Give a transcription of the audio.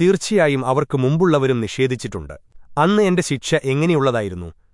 തീർച്ചയായും അവർക്ക് മുമ്പുള്ളവരും നിഷേധിച്ചിട്ടുണ്ട്. അന്ന് എന്റെ ശിക്ഷ എങ്ങനെയുള്ളതായിരുന്നു?